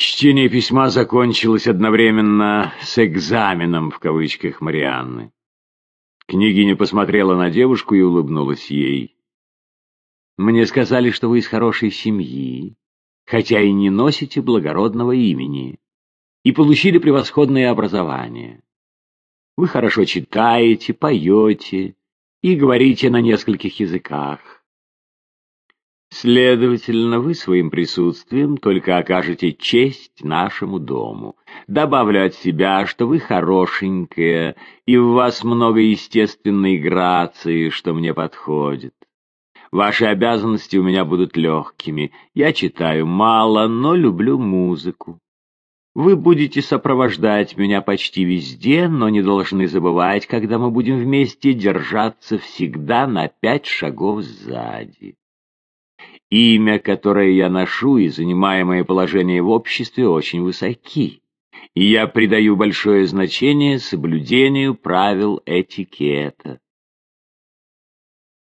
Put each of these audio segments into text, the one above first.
Чтение письма закончилось одновременно с «экзаменом» в кавычках Марианны. Княгиня посмотрела на девушку и улыбнулась ей. «Мне сказали, что вы из хорошей семьи, хотя и не носите благородного имени, и получили превосходное образование. Вы хорошо читаете, поете и говорите на нескольких языках. Следовательно, вы своим присутствием только окажете честь нашему дому. Добавлю от себя, что вы хорошенькая, и в вас много естественной грации, что мне подходит. Ваши обязанности у меня будут легкими. Я читаю мало, но люблю музыку. Вы будете сопровождать меня почти везде, но не должны забывать, когда мы будем вместе держаться всегда на пять шагов сзади. Имя, которое я ношу, и занимаемое положение в обществе очень высоки, и я придаю большое значение соблюдению правил этикета.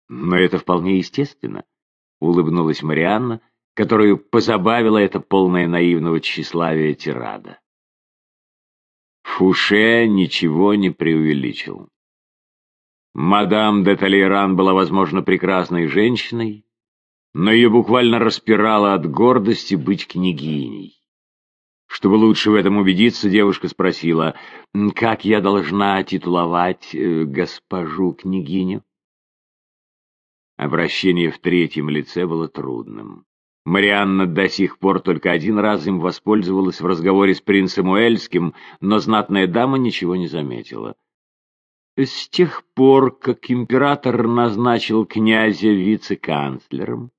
Но это вполне естественно, — улыбнулась Марианна, которую позабавила это полное наивного тщеславия тирада. Фуше ничего не преувеличил. Мадам де Толейран была, возможно, прекрасной женщиной, но ее буквально распирало от гордости быть княгиней. Чтобы лучше в этом убедиться, девушка спросила, «Как я должна титуловать э, госпожу княгиню?» Обращение в третьем лице было трудным. Марианна до сих пор только один раз им воспользовалась в разговоре с принцем Уэльским, но знатная дама ничего не заметила. С тех пор, как император назначил князя вице-канцлером,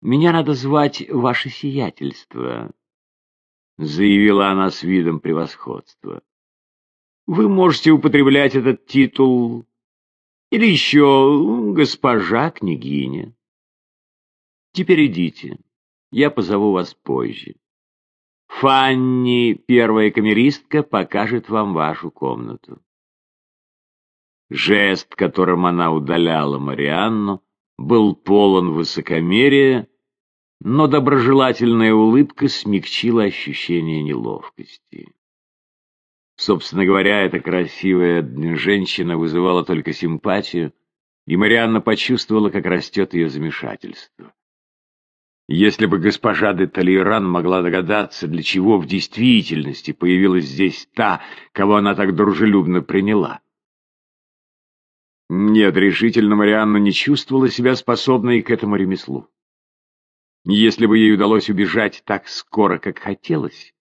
меня надо звать ваше сиятельство, — заявила она с видом превосходства. Вы можете употреблять этот титул или еще госпожа княгиня. Теперь идите, я позову вас позже. Фанни, первая камеристка, покажет вам вашу комнату. Жест, которым она удаляла Марианну, был полон высокомерия, но доброжелательная улыбка смягчила ощущение неловкости. Собственно говоря, эта красивая женщина вызывала только симпатию, и Марианна почувствовала, как растет ее замешательство. Если бы госпожа де Толейран могла догадаться, для чего в действительности появилась здесь та, кого она так дружелюбно приняла. Нет, решительно Марианна не чувствовала себя способной к этому ремеслу. Если бы ей удалось убежать так скоро, как хотелось,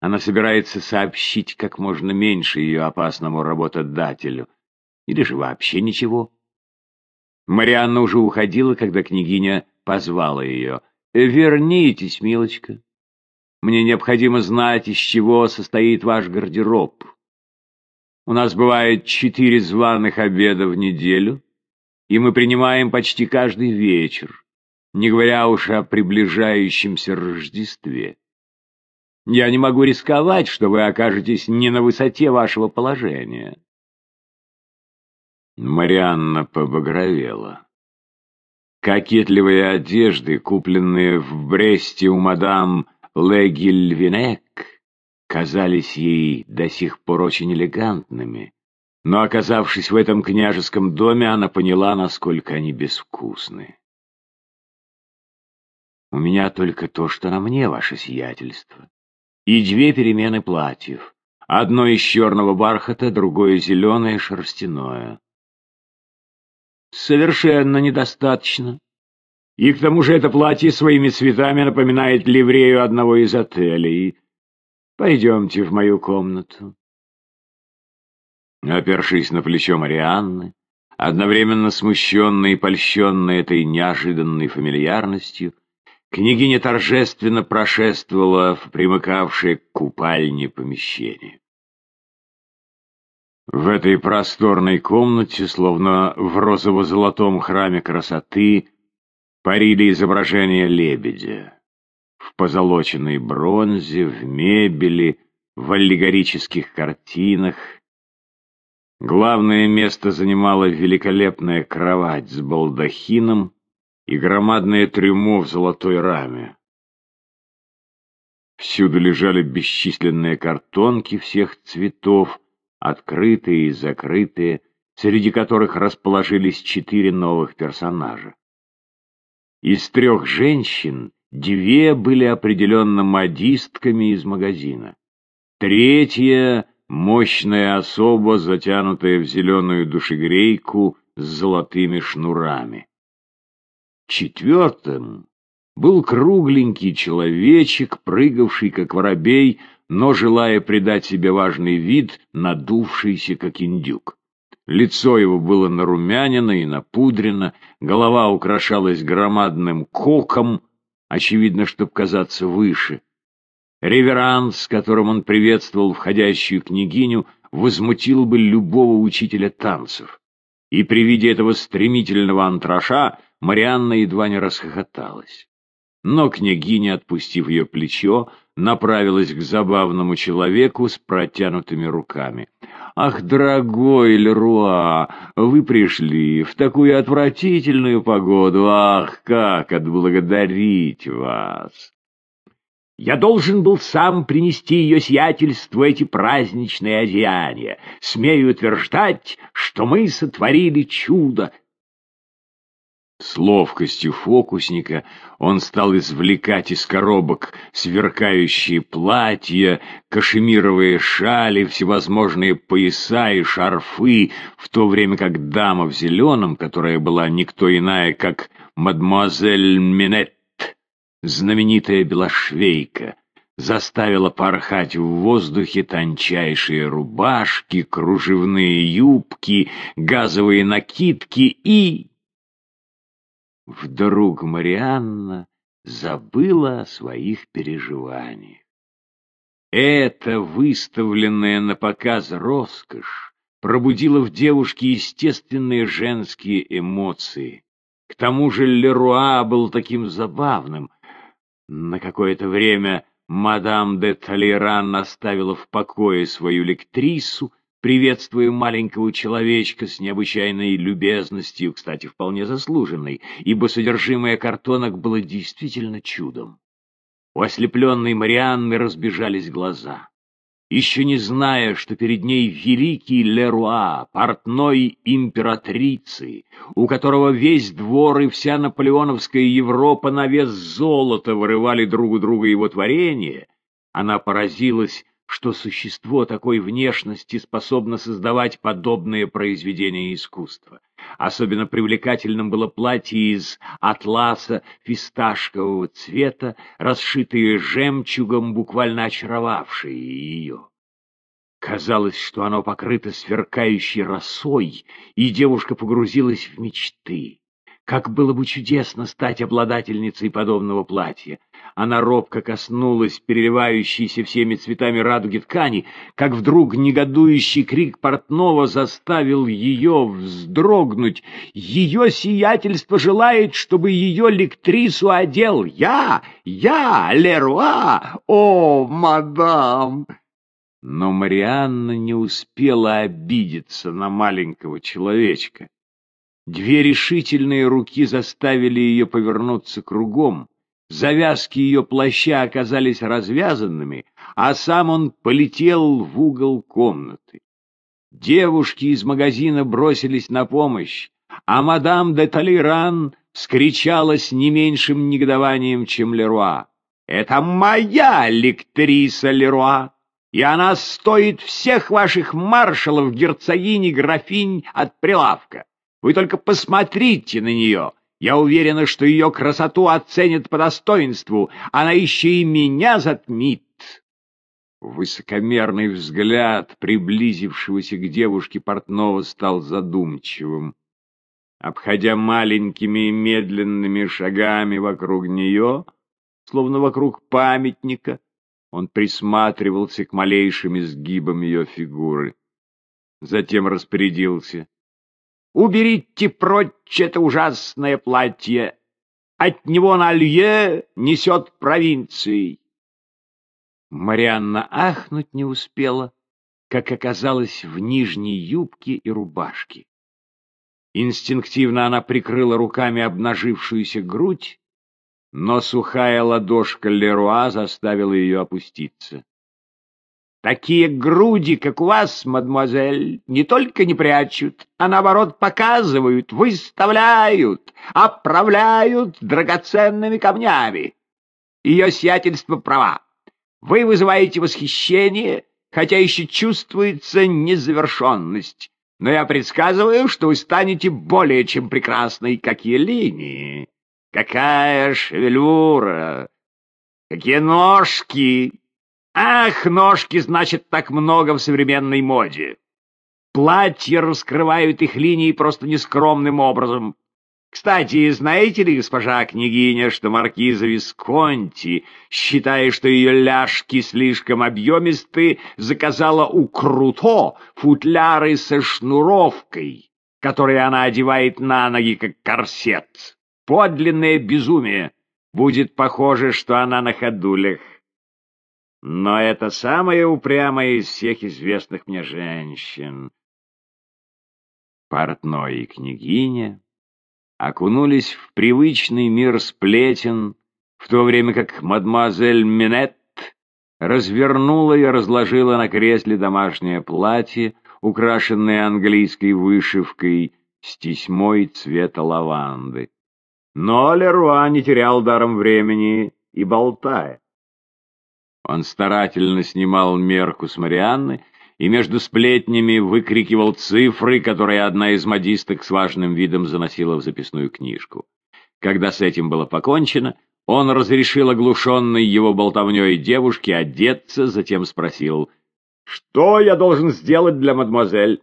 она собирается сообщить как можно меньше ее опасному работодателю. Или же вообще ничего. Марианна уже уходила, когда княгиня позвала ее. «Вернитесь, милочка. Мне необходимо знать, из чего состоит ваш гардероб». У нас бывает четыре званых обеда в неделю, и мы принимаем почти каждый вечер, не говоря уж о приближающемся Рождестве. Я не могу рисковать, что вы окажетесь не на высоте вашего положения. Марианна побагровела. Кокетливые одежды, купленные в Бресте у мадам Легильвинек, казались ей до сих пор очень элегантными, но, оказавшись в этом княжеском доме, она поняла, насколько они безвкусны. «У меня только то, что на мне, ваше сиятельство, и две перемены платьев, одно из черного бархата, другое зеленое шерстяное». «Совершенно недостаточно», и к тому же это платье своими цветами напоминает ливрею одного из отелей. Пойдемте в мою комнату. Опершись на плечо Марианны, одновременно смущенная и польщенная этой неожиданной фамильярностью, княгиня торжественно прошествовала в примыкавшее к купальне помещение. В этой просторной комнате, словно в розово-золотом храме красоты, парили изображения лебедя позолоченной бронзе, в мебели, в аллегорических картинах. Главное место занимала великолепная кровать с балдахином и громадное трюмо в золотой раме. Всюду лежали бесчисленные картонки всех цветов, открытые и закрытые, среди которых расположились четыре новых персонажа. Из трех женщин две были определенно модистками из магазина. Третья — мощная особа, затянутая в зеленую душегрейку с золотыми шнурами. Четвертым был кругленький человечек, прыгавший как воробей, но, желая придать себе важный вид, надувшийся как индюк. Лицо его было нарумянено и напудрено, голова украшалась громадным коком, очевидно, чтобы казаться выше. Реверанс, с которым он приветствовал входящую княгиню, возмутил бы любого учителя танцев. И при виде этого стремительного антраша Марианна едва не расхохоталась. Но княгиня, отпустив ее плечо, направилась к забавному человеку с протянутыми руками. «Ах, дорогой Леруа, вы пришли в такую отвратительную погоду! Ах, как отблагодарить вас!» Я должен был сам принести ее сиятельству эти праздничные одеяния. Смею утверждать, что мы сотворили чудо. С ловкостью фокусника он стал извлекать из коробок сверкающие платья, кашемировые шали, всевозможные пояса и шарфы, в то время как дама в зеленом, которая была никто иная, как мадемуазель Минет, знаменитая белошвейка, заставила порхать в воздухе тончайшие рубашки, кружевные юбки, газовые накидки и Вдруг Марианна забыла о своих переживаниях. Эта выставленная на показ роскошь пробудила в девушке естественные женские эмоции. К тому же Леруа был таким забавным. На какое-то время мадам де Толеран оставила в покое свою лектрису, приветствуя маленького человечка с необычайной любезностью, кстати, вполне заслуженной, ибо содержимое картонок было действительно чудом. У ослепленной Марианны разбежались глаза. Еще не зная, что перед ней великий Леруа, портной императрицы, у которого весь двор и вся наполеоновская Европа на вес золота вырывали друг у друга его творение, она поразилась что существо такой внешности способно создавать подобные произведения искусства. Особенно привлекательным было платье из атласа фисташкового цвета, расшитое жемчугом, буквально очаровавшее ее. Казалось, что оно покрыто сверкающей росой, и девушка погрузилась в мечты. Как было бы чудесно стать обладательницей подобного платья. Она робко коснулась переливающейся всеми цветами радуги ткани, как вдруг негодующий крик портного заставил ее вздрогнуть. Ее сиятельство желает, чтобы ее лектрису одел я, я, Леруа, о, мадам! Но Марианна не успела обидеться на маленького человечка. Две решительные руки заставили ее повернуться кругом. Завязки ее плаща оказались развязанными, а сам он полетел в угол комнаты. Девушки из магазина бросились на помощь, а мадам де Толеран скричала с не меньшим негодованием, чем Леруа. «Это моя лектриса Леруа, и она стоит всех ваших маршалов, герцогинь и графинь от прилавка!» Вы только посмотрите на нее. Я уверена, что ее красоту оценят по достоинству. Она еще и меня затмит. Высокомерный взгляд приблизившегося к девушке портного стал задумчивым. Обходя маленькими и медленными шагами вокруг нее, словно вокруг памятника, он присматривался к малейшим изгибам ее фигуры. Затем распорядился. Уберите прочь это ужасное платье. От него на лье несет провинцией. Марианна ахнуть не успела, как оказалось в нижней юбке и рубашке. Инстинктивно она прикрыла руками обнажившуюся грудь, но сухая ладошка Леруа заставила ее опуститься. Такие груди, как у вас, мадемуазель, не только не прячут, а наоборот показывают, выставляют, оправляют драгоценными камнями. Ее сиятельство права. Вы вызываете восхищение, хотя еще чувствуется незавершенность. Но я предсказываю, что вы станете более чем прекрасной, какие линии, какая шевелюра, какие ножки. Ах, ножки, значит, так много в современной моде. Платья раскрывают их линии просто нескромным образом. Кстати, знаете ли, госпожа княгиня, что маркиза Висконти, считая, что ее ляжки слишком объемисты, заказала у Круто футляры со шнуровкой, которые она одевает на ноги, как корсет. Подлинное безумие. Будет похоже, что она на ходулях. Но это самая упрямая из всех известных мне женщин. Портной и княгиня окунулись в привычный мир сплетен, в то время как мадемуазель Минет развернула и разложила на кресле домашнее платье, украшенное английской вышивкой с тесьмой цвета лаванды. Но Леруа не терял даром времени и болтая. Он старательно снимал мерку с Марианны и между сплетнями выкрикивал цифры, которые одна из модисток с важным видом заносила в записную книжку. Когда с этим было покончено, он разрешил оглушенной его болтовней девушке одеться, затем спросил, «Что я должен сделать для мадемуазель?»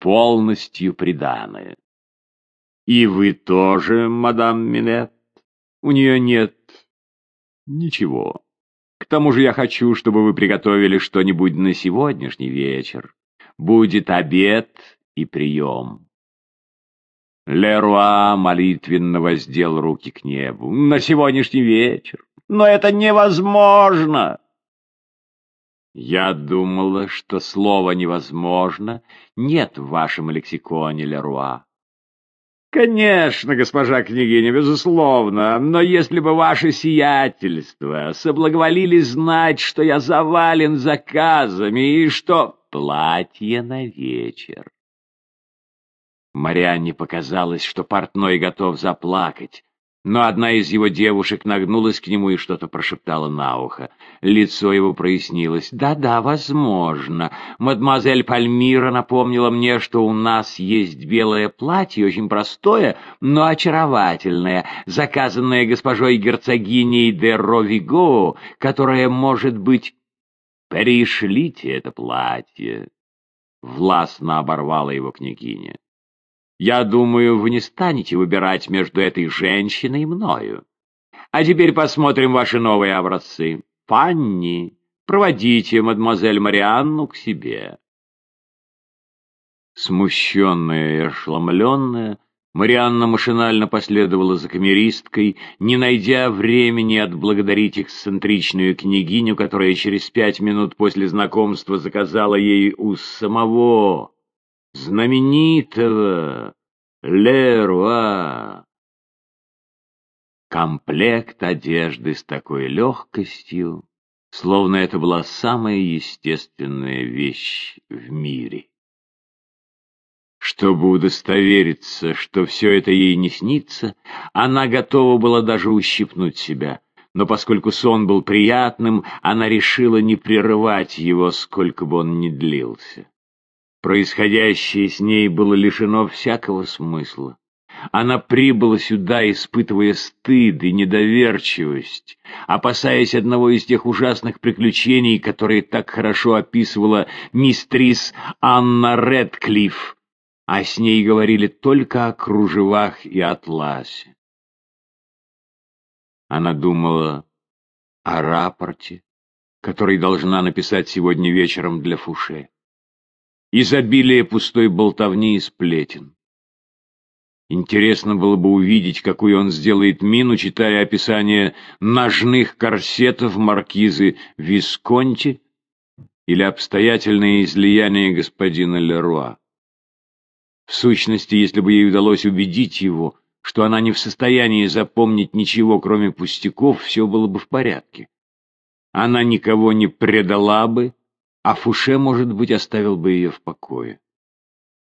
«Полностью приданное». «И вы тоже, мадам Минет?» «У нее нет ничего». Тому же я хочу, чтобы вы приготовили что-нибудь на сегодняшний вечер. Будет обед и прием. Леруа молитвенно воздел руки к небу. На сегодняшний вечер. Но это невозможно. Я думала, что слово «невозможно» нет в вашем лексиконе, Леруа. «Конечно, госпожа княгиня, безусловно, но если бы ваше сиятельство соблаговолили знать, что я завален заказами и что...» «Платье на вечер». Марианне показалось, что портной готов заплакать но одна из его девушек нагнулась к нему и что-то прошептала на ухо. Лицо его прояснилось. «Да-да, возможно. Мадемуазель Пальмира напомнила мне, что у нас есть белое платье, очень простое, но очаровательное, заказанное госпожой герцогиней де Ровиго, которое, может быть... Пришлите это платье!» Властно оборвала его княгиня. Я думаю, вы не станете выбирать между этой женщиной и мною. А теперь посмотрим ваши новые образцы. Панни, проводите мадемуазель Марианну к себе. Смущенная и ошеломленная, Марианна машинально последовала за камеристкой, не найдя времени отблагодарить эксцентричную княгиню, которая через пять минут после знакомства заказала ей у самого знаменитого Леруа. Комплект одежды с такой легкостью, словно это была самая естественная вещь в мире. Чтобы удостовериться, что все это ей не снится, она готова была даже ущипнуть себя, но поскольку сон был приятным, она решила не прерывать его, сколько бы он ни длился. Происходящее с ней было лишено всякого смысла. Она прибыла сюда, испытывая стыд и недоверчивость, опасаясь одного из тех ужасных приключений, которые так хорошо описывала мистрис Анна Редклифф, а с ней говорили только о кружевах и атласе. Она думала о рапорте, который должна написать сегодня вечером для Фуше изобилие пустой болтовни и сплетен. Интересно было бы увидеть, какую он сделает мину, читая описание ножных корсетов маркизы Висконти или обстоятельные излияния господина Леруа. В сущности, если бы ей удалось убедить его, что она не в состоянии запомнить ничего, кроме пустяков, все было бы в порядке. Она никого не предала бы, а Фуше, может быть, оставил бы ее в покое.